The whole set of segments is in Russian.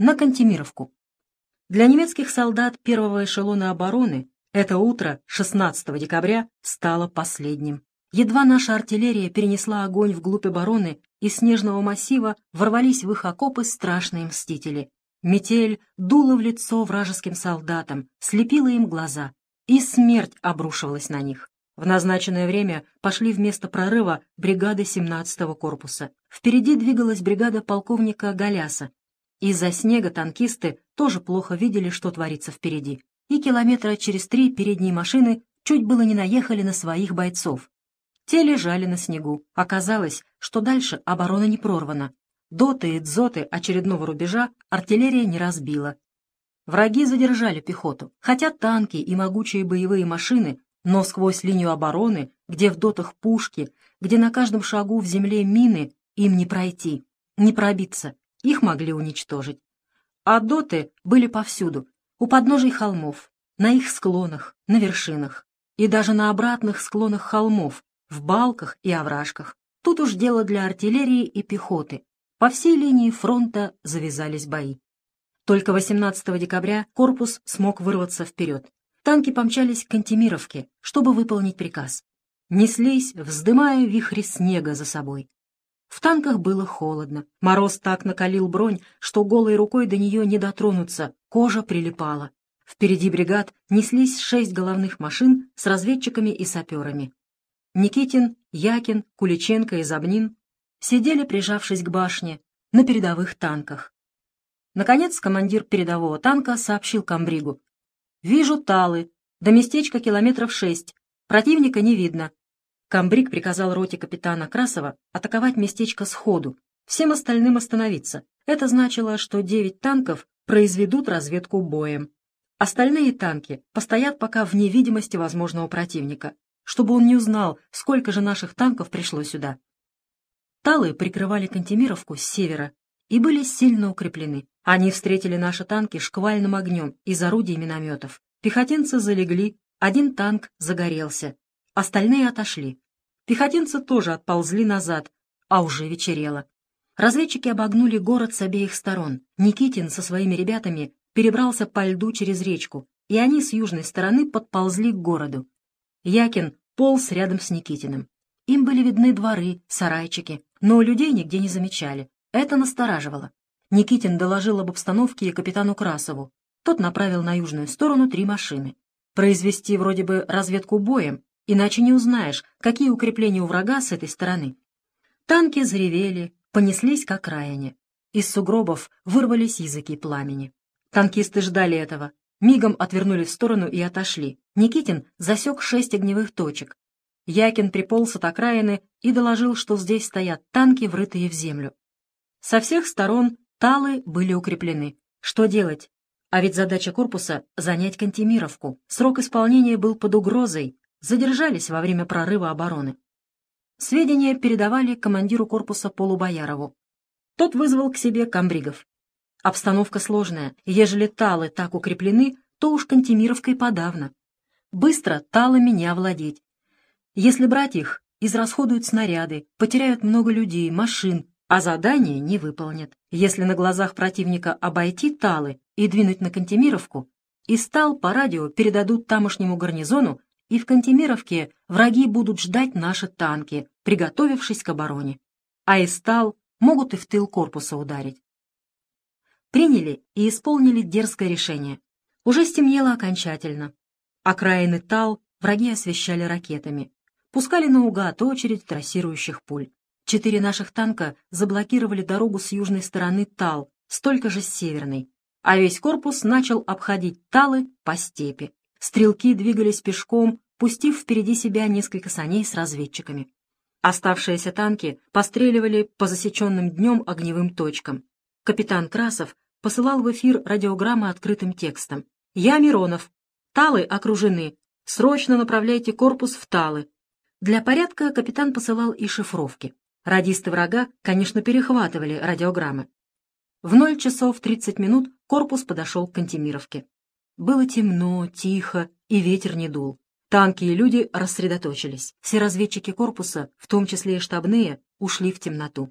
на Кантемировку. Для немецких солдат первого эшелона обороны это утро 16 декабря стало последним. Едва наша артиллерия перенесла огонь вглубь обороны, из снежного массива ворвались в их окопы страшные мстители. Метель дула в лицо вражеским солдатам, слепила им глаза, и смерть обрушивалась на них. В назначенное время пошли вместо прорыва бригады 17-го корпуса. Впереди двигалась бригада полковника Галяса. Из-за снега танкисты тоже плохо видели, что творится впереди. И километра через три передние машины чуть было не наехали на своих бойцов. Те лежали на снегу. Оказалось, что дальше оборона не прорвана. Доты и дзоты очередного рубежа артиллерия не разбила. Враги задержали пехоту, хотя танки и могучие боевые машины, но сквозь линию обороны, где в дотах пушки, где на каждом шагу в земле мины, им не пройти, не пробиться, их могли уничтожить. А доты были повсюду, у подножий холмов, на их склонах, на вершинах и даже на обратных склонах холмов, в балках и овражках. Тут уж дело для артиллерии и пехоты. По всей линии фронта завязались бои. Только 18 декабря корпус смог вырваться вперед. Танки помчались к Антимировке, чтобы выполнить приказ. Неслись, вздымая вихри снега за собой. В танках было холодно. Мороз так накалил бронь, что голой рукой до нее не дотронуться, кожа прилипала. Впереди бригад неслись шесть головных машин с разведчиками и саперами. Никитин, Якин, Куличенко и Забнин сидели, прижавшись к башне, на передовых танках. Наконец командир передового танка сообщил комбригу. «Вижу талы. До местечка километров шесть. Противника не видно». Комбриг приказал роте капитана Красова атаковать местечко сходу, всем остальным остановиться. Это значило, что девять танков произведут разведку боем. Остальные танки постоят пока в невидимости возможного противника чтобы он не узнал, сколько же наших танков пришло сюда. Талы прикрывали Кантемировку с севера и были сильно укреплены. Они встретили наши танки шквальным огнем из орудий минометов. Пехотинцы залегли, один танк загорелся, остальные отошли. Пехотинцы тоже отползли назад, а уже вечерело. Разведчики обогнули город с обеих сторон. Никитин со своими ребятами перебрался по льду через речку, и они с южной стороны подползли к городу. Якин полз рядом с Никитиным. Им были видны дворы, сарайчики, но людей нигде не замечали. Это настораживало. Никитин доложил об обстановке капитану Красову. Тот направил на южную сторону три машины. Произвести вроде бы разведку боем, иначе не узнаешь, какие укрепления у врага с этой стороны. Танки заревели, понеслись к окраине. Из сугробов вырвались языки пламени. Танкисты ждали этого, мигом отвернули в сторону и отошли. Никитин засек шесть огневых точек. Якин приполз от окраины и доложил, что здесь стоят танки, врытые в землю. Со всех сторон талы были укреплены. Что делать? А ведь задача корпуса — занять Кантемировку. Срок исполнения был под угрозой. Задержались во время прорыва обороны. Сведения передавали командиру корпуса Полубоярову. Тот вызвал к себе комбригов. Обстановка сложная, ежели талы так укреплены, то уж Кантемировкой подавно. Быстро талами не овладеть. Если брать их, израсходуют снаряды, потеряют много людей, машин, а задание не выполнят. Если на глазах противника обойти талы и двинуть на Кантемировку, из тал по радио передадут тамошнему гарнизону, и в Кантемировке враги будут ждать наши танки, приготовившись к обороне. А из тал могут и в тыл корпуса ударить приняли и исполнили дерзкое решение. Уже стемнело окончательно. Окраины Тал враги освещали ракетами. Пускали наугад очередь трассирующих пуль. Четыре наших танка заблокировали дорогу с южной стороны Тал, столько же с северной. А весь корпус начал обходить Талы по степи. Стрелки двигались пешком, пустив впереди себя несколько саней с разведчиками. Оставшиеся танки постреливали по засеченным днем огневым точкам. Капитан Красов посылал в эфир радиограммы открытым текстом. «Я Миронов. Талы окружены. Срочно направляйте корпус в Талы». Для порядка капитан посылал и шифровки. Радисты врага, конечно, перехватывали радиограммы. В 0 часов 30 минут корпус подошел к Кантемировке. Было темно, тихо, и ветер не дул. Танки и люди рассредоточились. Все разведчики корпуса, в том числе и штабные, ушли в темноту.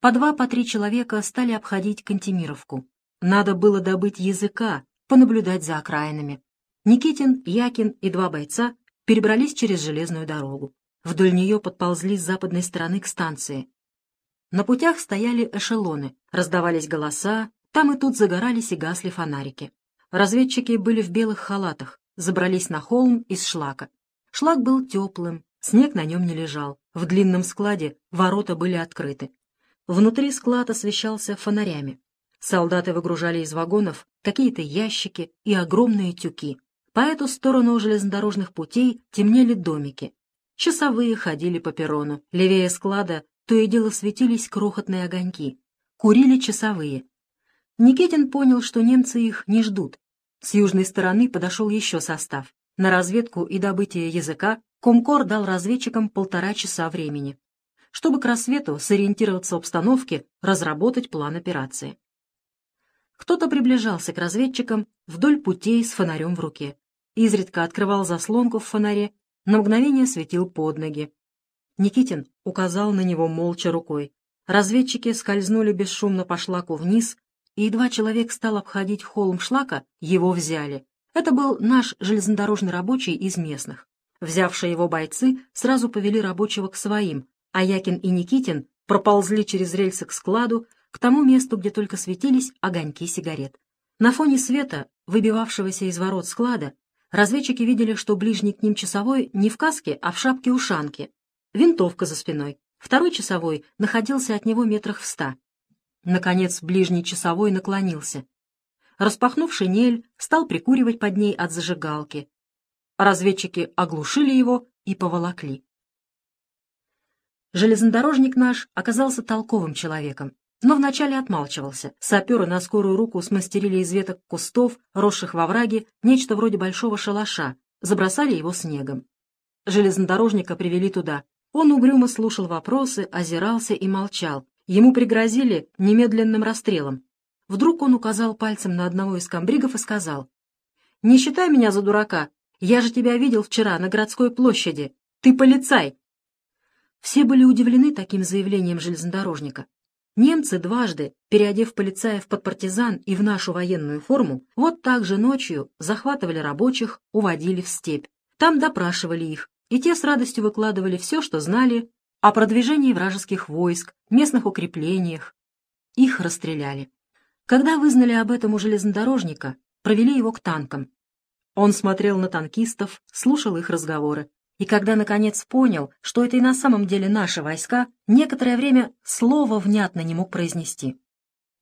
По два, по три человека стали обходить Кантемировку. Надо было добыть языка, понаблюдать за окраинами. Никитин, Якин и два бойца перебрались через железную дорогу. Вдоль нее подползли с западной стороны к станции. На путях стояли эшелоны, раздавались голоса, там и тут загорались и гасли фонарики. Разведчики были в белых халатах, забрались на холм из шлака. Шлак был теплым, снег на нем не лежал. В длинном складе ворота были открыты. Внутри склад освещался фонарями. Солдаты выгружали из вагонов какие-то ящики и огромные тюки. По эту сторону железнодорожных путей темнели домики. Часовые ходили по перрону. Левее склада то и дело светились крохотные огоньки. Курили часовые. Никитин понял, что немцы их не ждут. С южной стороны подошел еще состав. На разведку и добытие языка Комкор дал разведчикам полтора часа времени, чтобы к рассвету сориентироваться в обстановке, разработать план операции. Кто-то приближался к разведчикам вдоль путей с фонарем в руке. Изредка открывал заслонку в фонаре, на мгновение светил под ноги. Никитин указал на него молча рукой. Разведчики скользнули бесшумно по шлаку вниз, и едва человек стал обходить холм шлака, его взяли. Это был наш железнодорожный рабочий из местных. Взявшие его бойцы сразу повели рабочего к своим, а Якин и Никитин проползли через рельсы к складу, к тому месту, где только светились огоньки сигарет. На фоне света, выбивавшегося из ворот склада, разведчики видели, что ближний к ним часовой не в каске, а в шапке-ушанке. Винтовка за спиной. Второй часовой находился от него метрах в ста. Наконец, ближний часовой наклонился. Распахнув шинель, стал прикуривать под ней от зажигалки. Разведчики оглушили его и поволокли. Железнодорожник наш оказался толковым человеком, но вначале отмалчивался. Саперы на скорую руку смастерили из веток кустов, росших во враге, нечто вроде большого шалаша, забросали его снегом. Железнодорожника привели туда. Он угрюмо слушал вопросы, озирался и молчал. Ему пригрозили немедленным расстрелом. Вдруг он указал пальцем на одного из комбригов и сказал, «Не считай меня за дурака. Я же тебя видел вчера на городской площади. Ты полицай!» Все были удивлены таким заявлением железнодорожника. Немцы дважды, переодев полицаев под партизан и в нашу военную форму, вот так же ночью захватывали рабочих, уводили в степь. Там допрашивали их, и те с радостью выкладывали все, что знали о продвижении вражеских войск, местных укреплениях. Их расстреляли. Когда вызнали об этом у железнодорожника, провели его к танкам. Он смотрел на танкистов, слушал их разговоры. И когда, наконец, понял, что это и на самом деле наши войска, некоторое время слова внятно не мог произнести.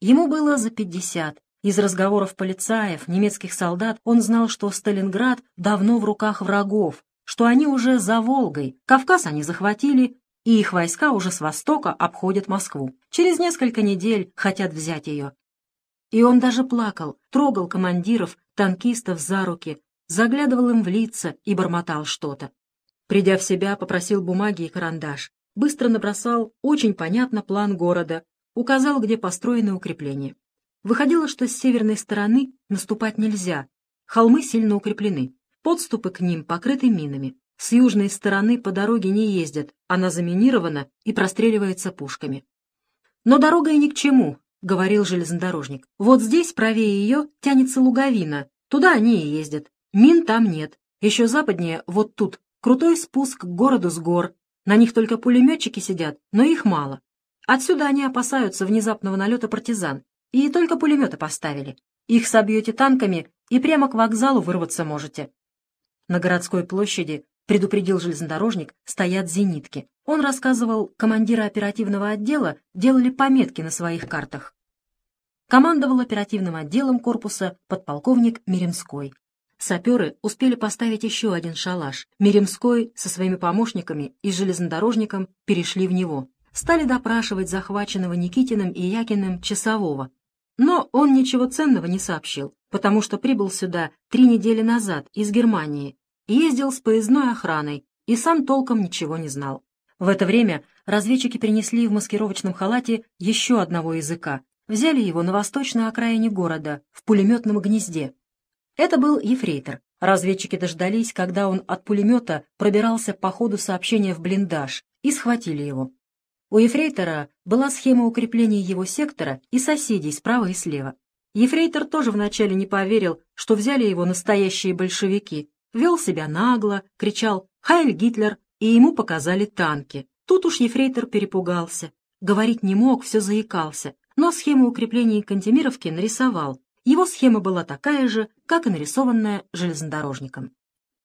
Ему было за пятьдесят. Из разговоров полицаев, немецких солдат, он знал, что Сталинград давно в руках врагов, что они уже за Волгой, Кавказ они захватили, и их войска уже с востока обходят Москву. Через несколько недель хотят взять ее. И он даже плакал, трогал командиров, танкистов за руки, заглядывал им в лица и бормотал что-то. Придя в себя, попросил бумаги и карандаш. Быстро набросал очень понятно план города, указал, где построены укрепления. Выходило, что с северной стороны наступать нельзя, холмы сильно укреплены, подступы к ним покрыты минами. С южной стороны по дороге не ездят, она заминирована и простреливается пушками. «Но дорога и ни к чему», — говорил железнодорожник. «Вот здесь, правее ее, тянется луговина, туда они и ездят. Мин там нет. Еще западнее, вот тут, Крутой спуск к городу с гор. На них только пулеметчики сидят, но их мало. Отсюда они опасаются внезапного налета партизан. И только пулеметы поставили. Их собьете танками и прямо к вокзалу вырваться можете. На городской площади, предупредил железнодорожник, стоят зенитки. Он рассказывал, командиры оперативного отдела делали пометки на своих картах. Командовал оперативным отделом корпуса подполковник Меремской. Саперы успели поставить еще один шалаш. Меремской со своими помощниками и железнодорожником перешли в него. Стали допрашивать захваченного Никитиным и Якиным часового. Но он ничего ценного не сообщил, потому что прибыл сюда три недели назад из Германии, ездил с поездной охраной и сам толком ничего не знал. В это время разведчики принесли в маскировочном халате еще одного языка. Взяли его на восточной окраине города, в пулеметном гнезде. Это был ефрейтор. Разведчики дождались, когда он от пулемета пробирался по ходу сообщения в блиндаж, и схватили его. У ефрейтора была схема укрепления его сектора и соседей справа и слева. Ефрейтор тоже вначале не поверил, что взяли его настоящие большевики. Вел себя нагло, кричал «Хайль Гитлер!» и ему показали танки. Тут уж ефрейтор перепугался. Говорить не мог, все заикался. Но схему укрепления Кантемировки нарисовал. Его схема была такая же, как и нарисованная железнодорожником.